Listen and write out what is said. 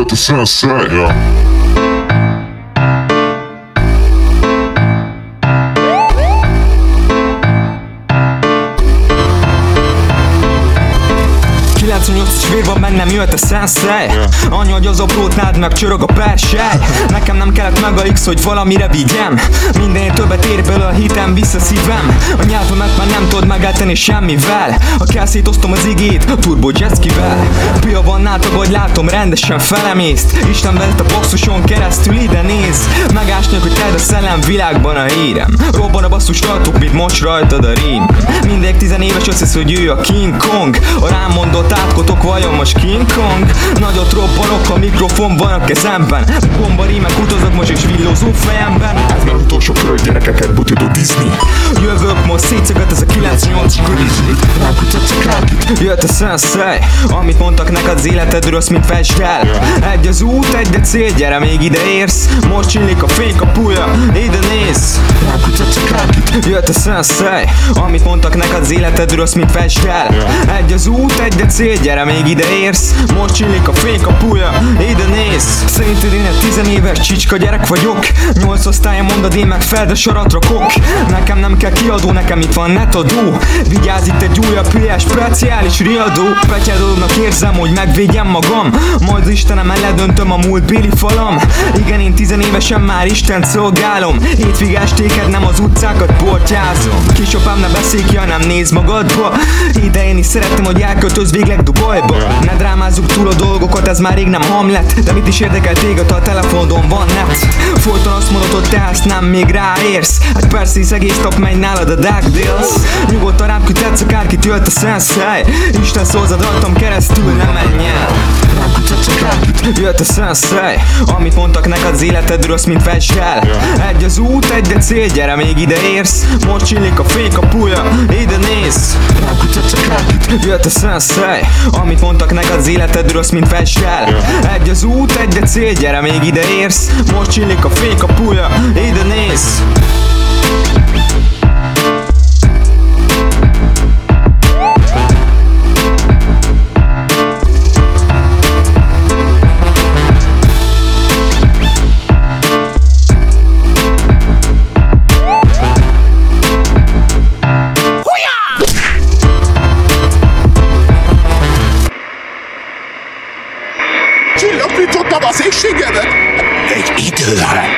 at the sunset, yeah. 98 és vérban bennem jöhet a szenszej. Anya, hogy az aprótnád meg csörög a persely Nekem nem kellett meg a X, hogy valamire vigyem. Minden többet ér belőle a hitem, vissza szívem. A nyelvemet már nem tudod megelteni semmivel. A kell szétoztom az igét, a turbo jetskivel Pia van náltad, hogy látom, rendesen felemészt Isten vezet a boxuson keresztül ide néz. Megásnak, hogy tedd a szellem világban a hírem. Robban a basszus tartuk, mint most rajtad a rím. Mindegy tizenéves összesz, hogy ő a King Kong. A rám mondott át átkotok vajon most King Kong? Nagyot robbanok, a mikrofon van a kezemben. Bomba rímek utazok most és villózó fejemben. Ez már utolsó kör, hogy gyerekeket butító Disney Jött a sensei, amit mondtak neked az életed rossz, mint fesd el Egy az út, egy a cél, gyere még ide érsz. Most csillik a fénykapuja, ide néz. Jött a sensei, amit mondtak neked az életed rossz, mint fesd el Egy az út, egy a cél, gyere még ide érsz. Most csillik a fénykapuja, ide néz. Szerinted én egy tizenéves csicska gyerek vagyok? Nyolc osztálya mondod én meg fel, de sarat rakok Nekem nem kell kiadó, nekem itt van netadó Vigyázz itt egy újabb PS speciális riadó Petyadónak érzem, hogy megvédjem magam. Majd Istenem eledöntöm a múlt béli falam. Igen, én tizenévesen már Isten szolgálom. Hétvigás téked nem az utcákat portyázom. Kisapám ne beszélj ki, hanem néz magadba. Ide én is szerettem, hogy elköltöz végleg Dubajba. Ne drámázzuk túl a dolgokat, ez már rég nem hamlet. De mit is érdekel téged, a telefonodon van net? Folyton te ezt nem még ráérsz. Hát persze, hisz egész nap megy nálad a Dark Deals. Nyugodtan rám kütetsz, akárkit jölt a sensei. Isten szózad rajtam keresztül, nem menj el. Rám kutatsz a Jött a sensei, amit mondtak neked az életed rossz, mint vesd el Egy az út, egy a cél, gyere még ide érsz. Most csillik a fénykapuja, ide néz. Rám kutatsz a Jött a sensei, amit mondtak neked az életed rossz, mint vesd el Egy az út, egy a cél, gyere még ide érsz. Most csillik a fénykapuja, ide néz eltakarítottam az éjségemet? Egy időre.